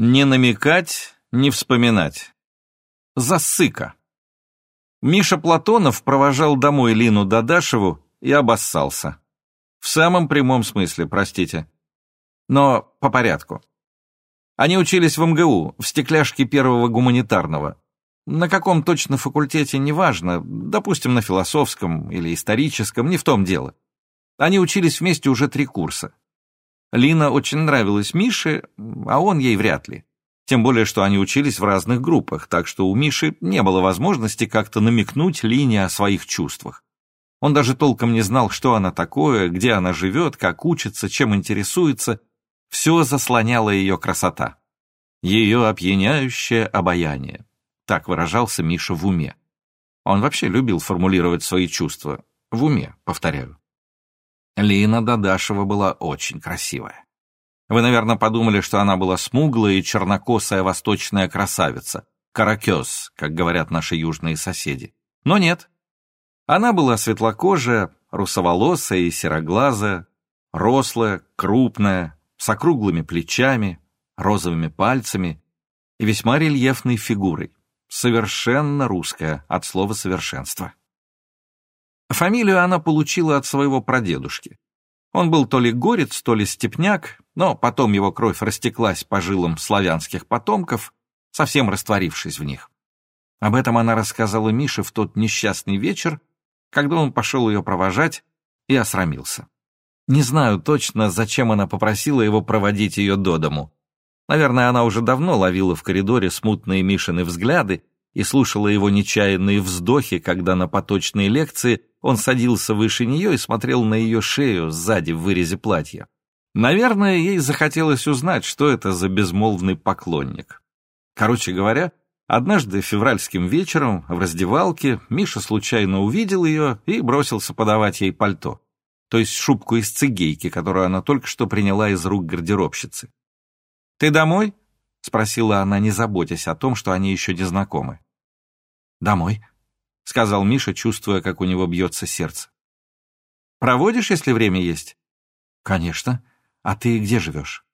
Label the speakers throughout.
Speaker 1: Не намекать, не вспоминать. Засыка. Миша Платонов провожал домой Лину Дадашеву и обоссался. В самом прямом смысле, простите. Но по порядку. Они учились в МГУ, в стекляшке первого гуманитарного. На каком точно факультете, неважно, допустим, на философском или историческом, не в том дело. Они учились вместе уже три курса. Лина очень нравилась Мише, а он ей вряд ли. Тем более, что они учились в разных группах, так что у Миши не было возможности как-то намекнуть Лине о своих чувствах. Он даже толком не знал, что она такое, где она живет, как учится, чем интересуется. Все заслоняла ее красота. Ее опьяняющее обаяние. Так выражался Миша в уме. Он вообще любил формулировать свои чувства. В уме, повторяю. Лина Дадашева была очень красивая. Вы, наверное, подумали, что она была смуглая и чернокосая восточная красавица, каракес, как говорят наши южные соседи. Но нет. Она была светлокожая, русоволосая и сероглазая, рослая, крупная, с округлыми плечами, розовыми пальцами и весьма рельефной фигурой, совершенно русская от слова «совершенство». Фамилию она получила от своего прадедушки. Он был то ли горец, то ли степняк, но потом его кровь растеклась по жилам славянских потомков, совсем растворившись в них. Об этом она рассказала Мише в тот несчастный вечер, когда он пошел ее провожать и осрамился. Не знаю точно, зачем она попросила его проводить ее до дому. Наверное, она уже давно ловила в коридоре смутные Мишины взгляды и слушала его нечаянные вздохи, когда на поточные лекции он садился выше нее и смотрел на ее шею сзади в вырезе платья. Наверное, ей захотелось узнать, что это за безмолвный поклонник. Короче говоря, однажды февральским вечером в раздевалке Миша случайно увидел ее и бросился подавать ей пальто, то есть шубку из цигейки, которую она только что приняла из рук гардеробщицы. «Ты домой?» — спросила она, не заботясь о том, что они еще не знакомы. «Домой», — сказал Миша, чувствуя, как у него бьется сердце. «Проводишь, если время есть?» «Конечно. А ты где живешь?»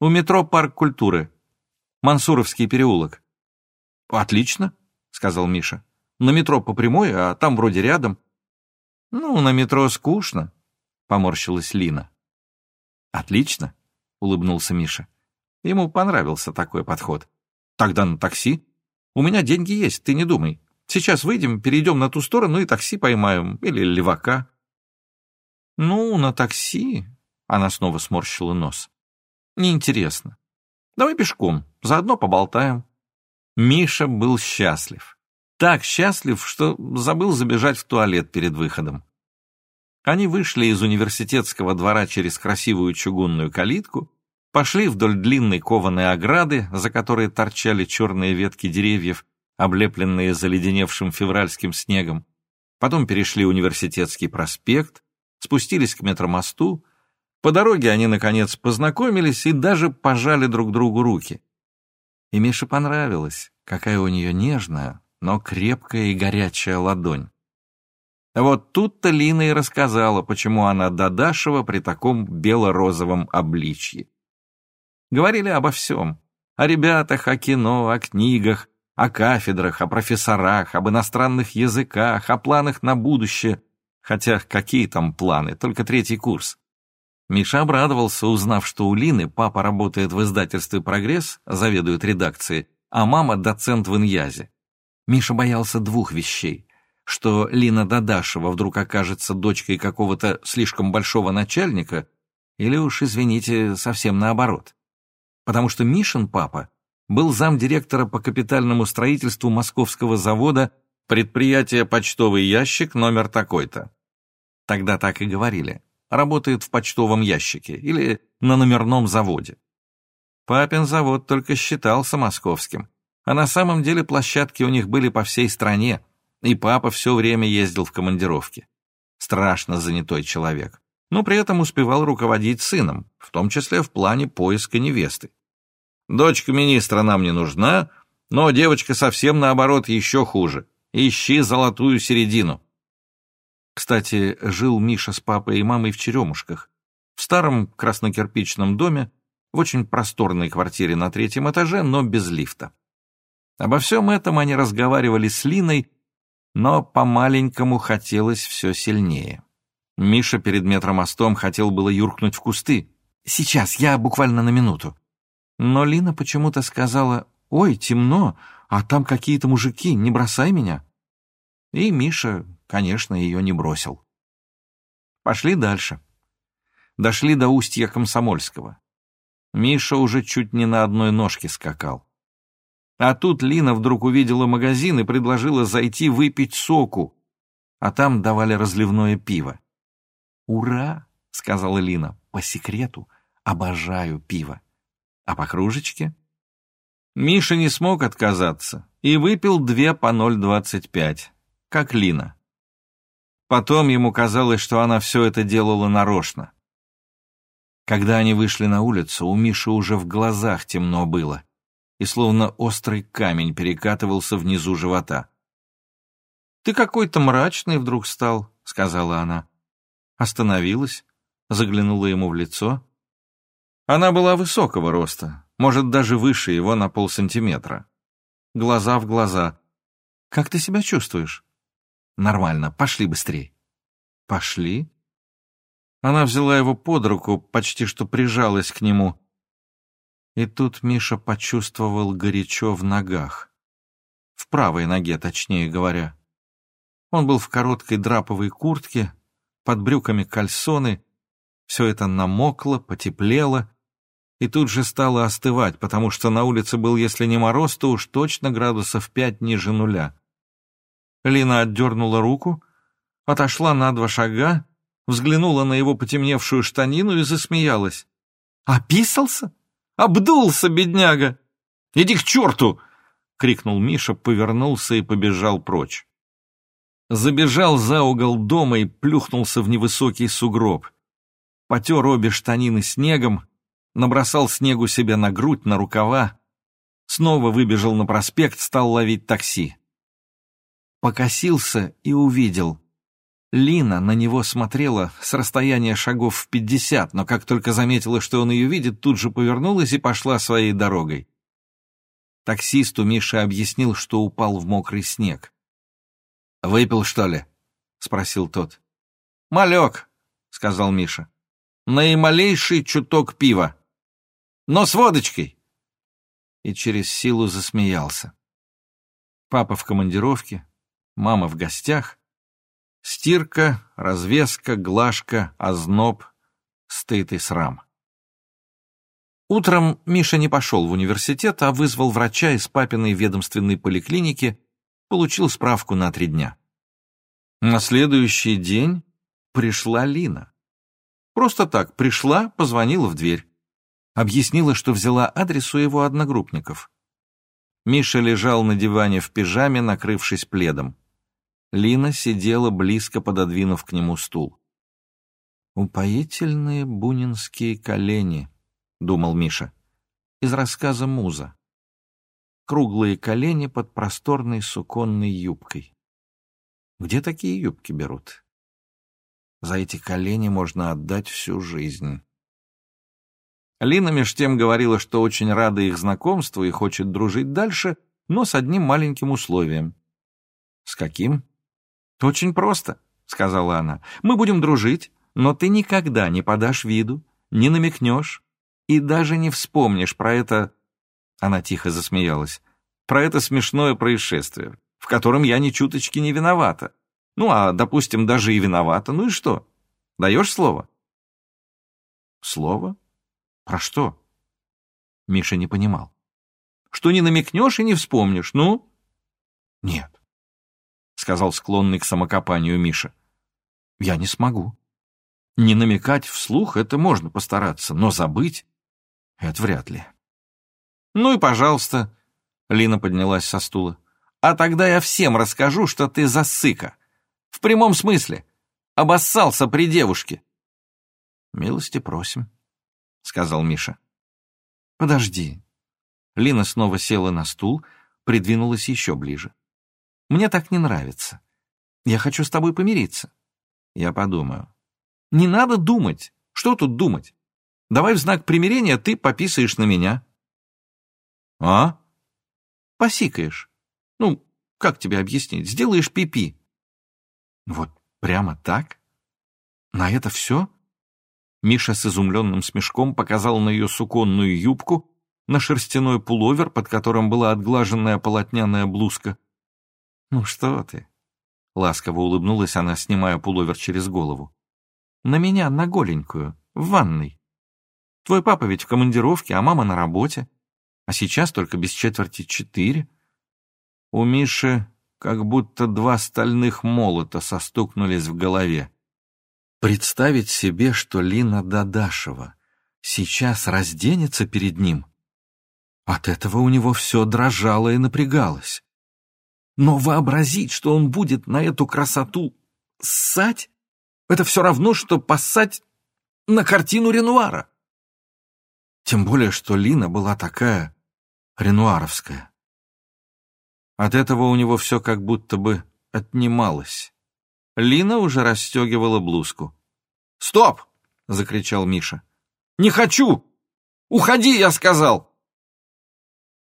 Speaker 1: «У метро Парк культуры. Мансуровский переулок». «Отлично», — сказал Миша. «На метро по прямой, а там вроде рядом». «Ну, на метро скучно», — поморщилась Лина. «Отлично», — улыбнулся Миша. Ему понравился такой подход. «Тогда на такси. У меня деньги есть, ты не думай. Сейчас выйдем, перейдем на ту сторону и такси поймаем, или левака». «Ну, на такси...» — она снова сморщила нос. «Неинтересно. Давай пешком, заодно поболтаем». Миша был счастлив. Так счастлив, что забыл забежать в туалет перед выходом. Они вышли из университетского двора через красивую чугунную калитку, пошли вдоль длинной кованой ограды, за которой торчали черные ветки деревьев, облепленные заледеневшим февральским снегом, потом перешли университетский проспект, спустились к метромосту, по дороге они, наконец, познакомились и даже пожали друг другу руки. И Мише понравилось, какая у нее нежная, но крепкая и горячая ладонь. Вот тут-то Лина и рассказала, почему она Дадашева при таком бело-розовом обличье. Говорили обо всем. О ребятах, о кино, о книгах, о кафедрах, о профессорах, об иностранных языках, о планах на будущее. Хотя какие там планы, только третий курс. Миша обрадовался, узнав, что у Лины папа работает в издательстве «Прогресс», заведует редакцией, а мама – доцент в Иньязе. Миша боялся двух вещей. Что Лина Дадашева вдруг окажется дочкой какого-то слишком большого начальника, или уж, извините, совсем наоборот. Потому что Мишин папа был замдиректора по капитальному строительству московского завода предприятия «Почтовый ящик» номер такой-то. Тогда так и говорили. Работает в почтовом ящике или на номерном заводе. Папин завод только считался московским, а на самом деле площадки у них были по всей стране, и папа все время ездил в командировки. Страшно занятой человек, но при этом успевал руководить сыном, в том числе в плане поиска невесты. Дочка министра нам не нужна, но девочка совсем наоборот еще хуже. Ищи золотую середину. Кстати, жил Миша с папой и мамой в Черемушках, в старом краснокирпичном доме, в очень просторной квартире на третьем этаже, но без лифта. Обо всем этом они разговаривали с Линой, но по-маленькому хотелось все сильнее. Миша перед метромостом хотел было юркнуть в кусты. «Сейчас, я буквально на минуту». Но Лина почему-то сказала, «Ой, темно, а там какие-то мужики, не бросай меня». И Миша, конечно, ее не бросил. Пошли дальше. Дошли до устья Комсомольского. Миша уже чуть не на одной ножке скакал. А тут Лина вдруг увидела магазин и предложила зайти выпить соку, а там давали разливное пиво. «Ура!» — сказала Лина. «По секрету обожаю пиво. А по кружечке?» Миша не смог отказаться и выпил две по 0,25, как Лина. Потом ему казалось, что она все это делала нарочно. Когда они вышли на улицу, у Миши уже в глазах темно было, и словно острый камень перекатывался внизу живота. «Ты какой-то мрачный вдруг стал», — сказала она. Остановилась, заглянула ему в лицо. Она была высокого роста, может, даже выше его на полсантиметра. Глаза в глаза. «Как ты себя чувствуешь?» «Нормально, пошли быстрей». «Пошли?» Она взяла его под руку, почти что прижалась к нему. И тут Миша почувствовал горячо в ногах. В правой ноге, точнее говоря. Он был в короткой драповой куртке, под брюками кальсоны. Все это намокло, потеплело, и тут же стало остывать, потому что на улице был, если не мороз, то уж точно градусов пять ниже нуля. Лина отдернула руку, отошла на два шага, взглянула на его потемневшую штанину и засмеялась. «Описался? Обдулся, бедняга! Иди к черту!» — крикнул Миша, повернулся и побежал прочь. Забежал за угол дома и плюхнулся в невысокий сугроб. Потер обе штанины снегом, набросал снегу себе на грудь, на рукава, снова выбежал на проспект, стал ловить такси. Покосился и увидел. Лина на него смотрела с расстояния шагов в пятьдесят, но как только заметила, что он ее видит, тут же повернулась и пошла своей дорогой. Таксисту Миша объяснил, что упал в мокрый снег. «Выпил, что ли?» — спросил тот. «Малек», — сказал Миша. «Наималейший чуток пива. Но с водочкой!» И через силу засмеялся. Папа в командировке, мама в гостях, Стирка, развеска, глажка, озноб, стыд и срам. Утром Миша не пошел в университет, а вызвал врача из папиной ведомственной поликлиники, получил справку на три дня. На следующий день пришла Лина. Просто так пришла, позвонила в дверь. Объяснила, что взяла адрес у его одногруппников. Миша лежал на диване в пижаме, накрывшись пледом. Лина сидела близко, пододвинув к нему стул. «Упоительные бунинские колени», — думал Миша, из рассказа Муза. Круглые колени под просторной суконной юбкой. Где такие юбки берут? За эти колени можно отдать всю жизнь. Лина меж тем говорила, что очень рада их знакомству и хочет дружить дальше, но с одним маленьким условием. С каким? «Очень просто», — сказала она. «Мы будем дружить, но ты никогда не подашь виду, не намекнешь и даже не вспомнишь про это...» Она тихо засмеялась. «Про это смешное происшествие, в котором я ни чуточки не виновата. Ну, а, допустим, даже и виновата. Ну и что? Даешь слово?» «Слово? Про что?» Миша не понимал. «Что не намекнешь и не вспомнишь, ну?» «Нет, сказал склонный к самокопанию Миша. Я не смогу. Не намекать вслух — это можно постараться, но забыть — это вряд ли. Ну и пожалуйста, Лина поднялась со стула. А тогда я всем расскажу, что ты засыка. В прямом смысле. Обоссался при девушке. Милости просим, сказал Миша. Подожди. Лина снова села на стул, придвинулась еще ближе. Мне так не нравится. Я хочу с тобой помириться. Я подумаю. Не надо думать. Что тут думать? Давай в знак примирения ты пописаешь на меня. А? Посикаешь. Ну, как тебе объяснить? Сделаешь пипи. -пи. Вот прямо так? На это все? Миша с изумленным смешком показал на ее суконную юбку, на шерстяной пуловер, под которым была отглаженная полотняная блузка. «Ну что ты?» — ласково улыбнулась она, снимая пуловер через голову. «На меня, на голенькую, в ванной. Твой папа ведь в командировке, а мама на работе. А сейчас только без четверти четыре». У Миши как будто два стальных молота состукнулись в голове. Представить себе, что Лина Дадашева сейчас разденется перед ним. От этого у него все дрожало и напрягалось. Но вообразить, что он будет на эту красоту ссать, это все равно, что поссать на картину Ренуара. Тем более, что Лина была такая ренуаровская. От этого у него все как будто бы отнималось. Лина уже расстегивала блузку. «Стоп!» — закричал Миша. «Не хочу! Уходи, я сказал!»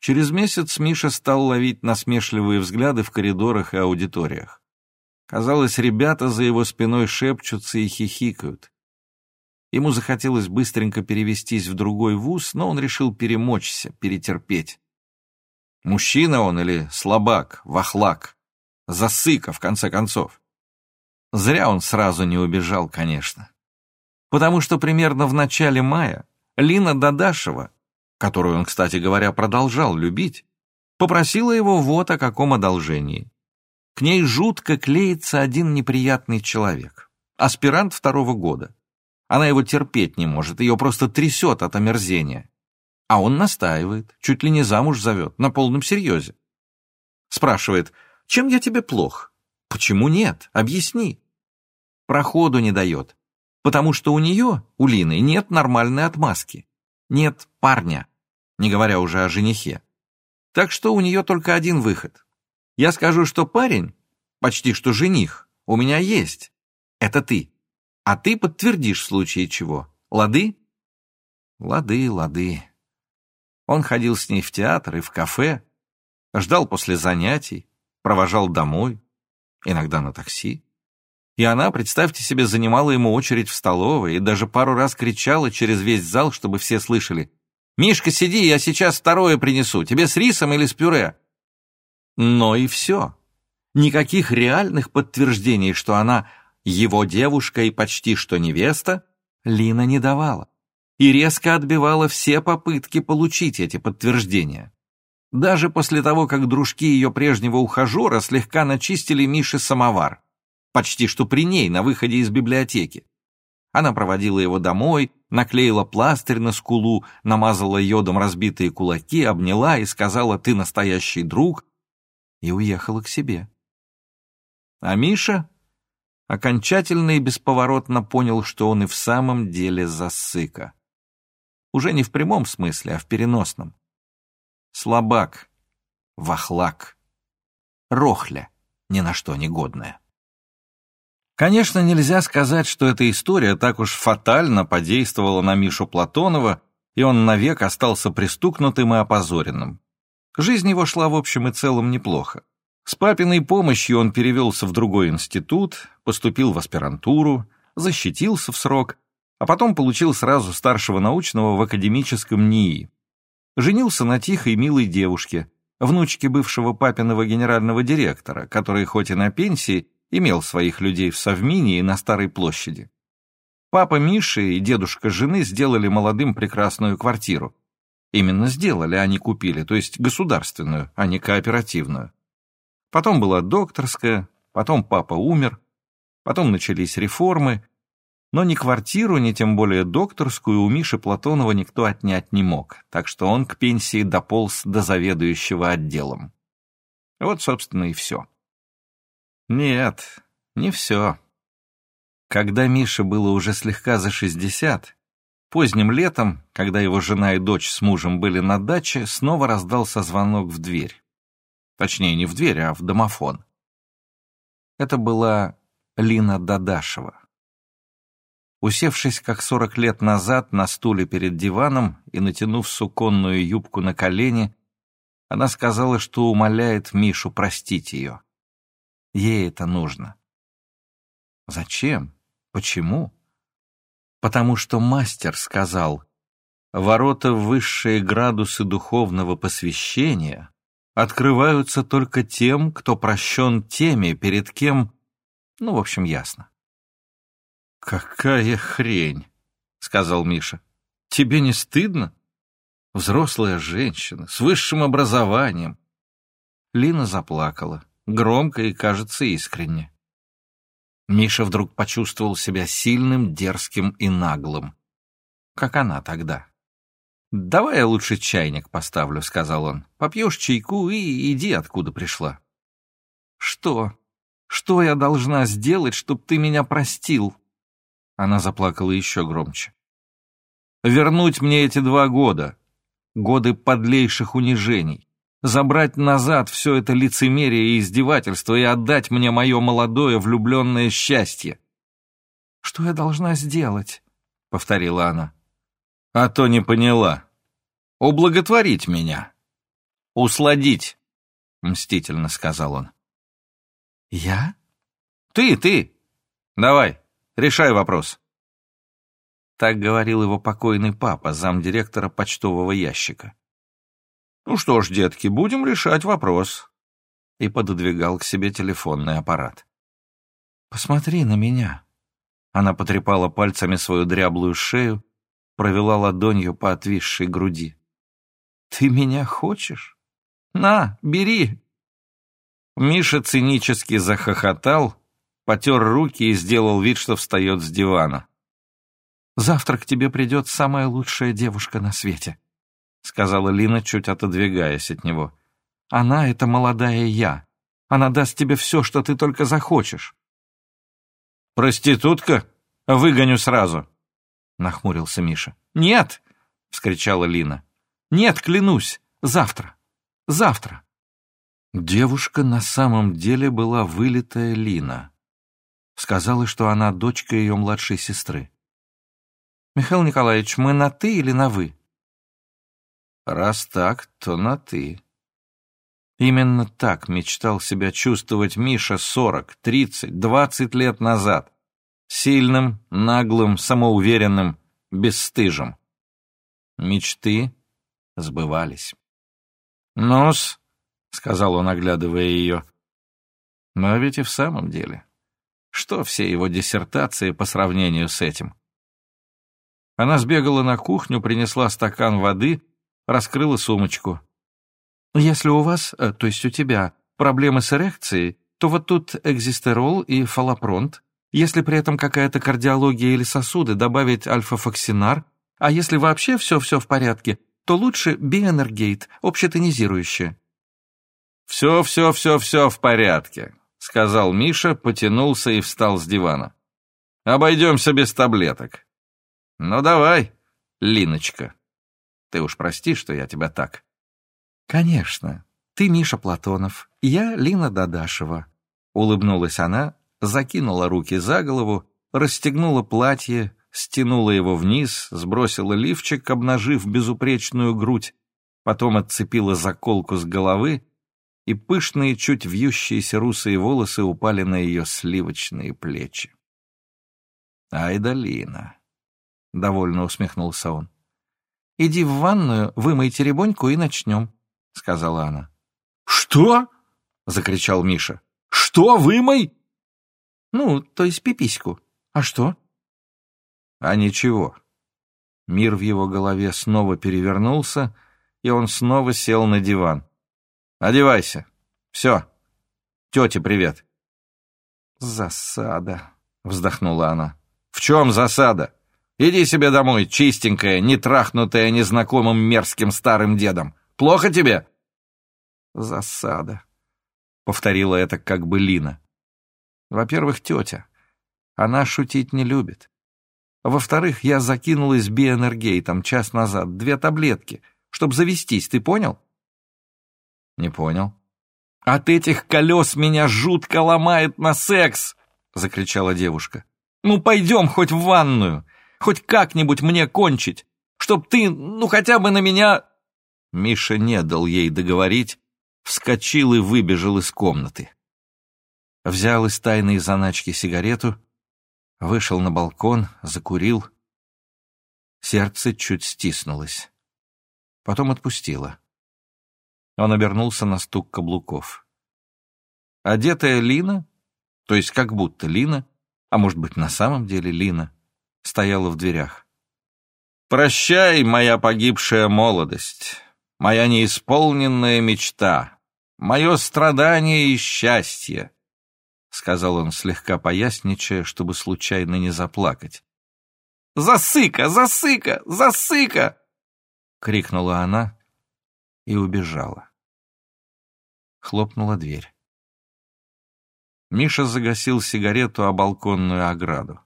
Speaker 1: Через месяц Миша стал ловить насмешливые взгляды в коридорах и аудиториях. Казалось, ребята за его спиной шепчутся и хихикают. Ему захотелось быстренько перевестись в другой вуз, но он решил перемочься, перетерпеть. Мужчина он или слабак, вахлак, засыка, в конце концов. Зря он сразу не убежал, конечно. Потому что примерно в начале мая Лина Дадашева, которую он, кстати говоря, продолжал любить, попросила его вот о каком одолжении. К ней жутко клеится один неприятный человек, аспирант второго года. Она его терпеть не может, ее просто трясет от омерзения. А он настаивает, чуть ли не замуж зовет, на полном серьезе. Спрашивает, чем я тебе плох? Почему нет? Объясни. Проходу не дает, потому что у нее, у Лины, нет нормальной отмазки. Нет парня, не говоря уже о женихе. Так что у нее только один выход. Я скажу, что парень, почти что жених, у меня есть. Это ты. А ты подтвердишь в случае чего. Лады? Лады, лады. Он ходил с ней в театр и в кафе, ждал после занятий, провожал домой, иногда на такси. И она, представьте себе, занимала ему очередь в столовой и даже пару раз кричала через весь зал, чтобы все слышали. «Мишка, сиди, я сейчас второе принесу. Тебе с рисом или с пюре?» Но и все. Никаких реальных подтверждений, что она его девушка и почти что невеста, Лина не давала и резко отбивала все попытки получить эти подтверждения. Даже после того, как дружки ее прежнего ухажера слегка начистили Мише самовар, почти что при ней на выходе из библиотеки. Она проводила его домой, наклеила пластырь на скулу, намазала йодом разбитые кулаки, обняла и сказала «ты настоящий друг» и уехала к себе. А Миша окончательно и бесповоротно понял, что он и в самом деле засыка. Уже не в прямом смысле, а в переносном. Слабак, вахлак, рохля, ни на что не годная. Конечно, нельзя сказать, что эта история так уж фатально подействовала на Мишу Платонова, и он навек остался пристукнутым и опозоренным. Жизнь его шла в общем и целом неплохо. С папиной помощью он перевелся в другой институт, поступил в аспирантуру, защитился в срок, а потом получил сразу старшего научного в академическом НИИ. Женился на тихой милой девушке, внучке бывшего папиного генерального директора, который хоть и на пенсии, имел своих людей в Совмине и на Старой площади. Папа Миши и дедушка жены сделали молодым прекрасную квартиру. Именно сделали, а не купили, то есть государственную, а не кооперативную. Потом была докторская, потом папа умер, потом начались реформы, но ни квартиру, ни тем более докторскую у Миши Платонова никто отнять не мог, так что он к пенсии дополз до заведующего отделом. Вот, собственно, и все. Нет, не все. Когда Мише было уже слегка за шестьдесят, поздним летом, когда его жена и дочь с мужем были на даче, снова раздался звонок в дверь. Точнее, не в дверь, а в домофон. Это была Лина Дадашева. Усевшись, как сорок лет назад, на стуле перед диваном и натянув суконную юбку на колени, она сказала, что умоляет Мишу простить ее. Ей это нужно. Зачем? Почему? Потому что мастер сказал, ворота высшие градусы духовного посвящения открываются только тем, кто прощен теми, перед кем... Ну, в общем, ясно. «Какая хрень!» — сказал Миша. «Тебе не стыдно? Взрослая женщина, с высшим образованием». Лина заплакала, громко и, кажется, искренне. Миша вдруг почувствовал себя сильным, дерзким и наглым. Как она тогда. «Давай я лучше чайник поставлю», — сказал он. «Попьешь чайку и иди, откуда пришла». «Что? Что я должна сделать, чтобы ты меня простил?» Она заплакала еще громче. «Вернуть мне эти два года, годы подлейших унижений, забрать назад все это лицемерие и издевательство и отдать мне мое молодое влюбленное счастье». «Что я должна сделать?» — повторила она. «А то не поняла. Ублаготворить меня. Усладить», — мстительно сказал он. «Я?» «Ты, ты! Давай, Решай вопрос». Так говорил его покойный папа, замдиректора почтового ящика. «Ну что ж, детки, будем решать вопрос». И пододвигал к себе телефонный аппарат. «Посмотри на меня». Она потрепала пальцами свою дряблую шею, провела ладонью по отвисшей груди. «Ты меня хочешь? На, бери!» Миша цинически захохотал, потер руки и сделал вид, что встает с дивана. «Завтра к тебе придет самая лучшая девушка на свете», — сказала Лина, чуть отодвигаясь от него. «Она — это молодая я. Она даст тебе все, что ты только захочешь». «Проститутка? Выгоню сразу», — нахмурился Миша. «Нет!» — вскричала Лина. «Нет, клянусь, завтра, завтра». Девушка на самом деле была вылитая Лина. Сказала, что она дочка ее младшей сестры. «Михаил Николаевич, мы на «ты» или на «вы»?» «Раз так, то на «ты». Именно так мечтал себя чувствовать Миша сорок, тридцать, двадцать лет назад. Сильным, наглым, самоуверенным, бесстыжим. Мечты сбывались. «Ну-с», — сказал он, оглядывая ее, — «но ведь и в самом деле...» Что все его диссертации по сравнению с этим? Она сбегала на кухню, принесла стакан воды, раскрыла сумочку. «Если у вас, э, то есть у тебя, проблемы с эрекцией, то вот тут экзистерол и фалопронт. Если при этом какая-то кардиология или сосуды, добавить альфа-фоксинар. А если вообще все-все в порядке, то лучше биэнергейт, общетонизирующее». «Все-все-все-все в порядке», — сказал Миша, потянулся и встал с дивана. «Обойдемся без таблеток». «Ну давай, Линочка. Ты уж прости, что я тебя так». «Конечно. Ты Миша Платонов, я Лина Дадашева». Улыбнулась она, закинула руки за голову, расстегнула платье, стянула его вниз, сбросила лифчик, обнажив безупречную грудь, потом отцепила заколку с головы и пышные, чуть вьющиеся русые волосы упали на ее сливочные плечи. «Ай да Лина!» — довольно усмехнулся он. «Иди в ванную, вымой теребоньку и начнем», — сказала она.
Speaker 2: «Что?» — закричал Миша. «Что, вымой?»
Speaker 1: «Ну, то есть пипиську. А что?» «А ничего». Мир в его голове снова перевернулся, и он снова сел на диван. Одевайся. Все. Тете привет.
Speaker 2: Засада,
Speaker 1: вздохнула она. В чем засада? Иди себе домой, чистенькая, не трахнутая незнакомым мерзким старым дедом. Плохо тебе?
Speaker 2: Засада,
Speaker 1: повторила это как бы Лина.
Speaker 2: Во-первых, тетя. Она шутить не любит. Во-вторых, я закинулась биэнергейтом час назад, две таблетки, чтобы завестись, ты понял?
Speaker 1: «Не понял».
Speaker 2: «От этих колес меня жутко ломает на секс!» — закричала девушка.
Speaker 1: Ну, пойдем хоть в ванную, хоть как-нибудь мне кончить, чтоб ты, ну, хотя бы на меня...» Миша не дал ей договорить, вскочил и выбежал из комнаты. Взял из тайной заначки сигарету, вышел на балкон, закурил. Сердце чуть стиснулось. Потом отпустило. Он обернулся на стук каблуков. Одетая Лина, то есть как будто Лина, а может быть на самом деле Лина, стояла в дверях. «Прощай, моя погибшая молодость, моя неисполненная мечта, мое страдание и счастье», — сказал он, слегка поясничая, чтобы случайно не заплакать. «Засыка! Засыка! Засыка!» — крикнула она и убежала. Хлопнула дверь. Миша загасил сигарету о балконную ограду.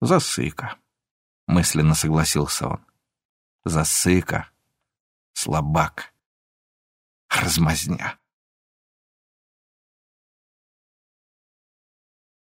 Speaker 1: «Засыка», — мысленно согласился он. «Засыка. Слабак. Размазня».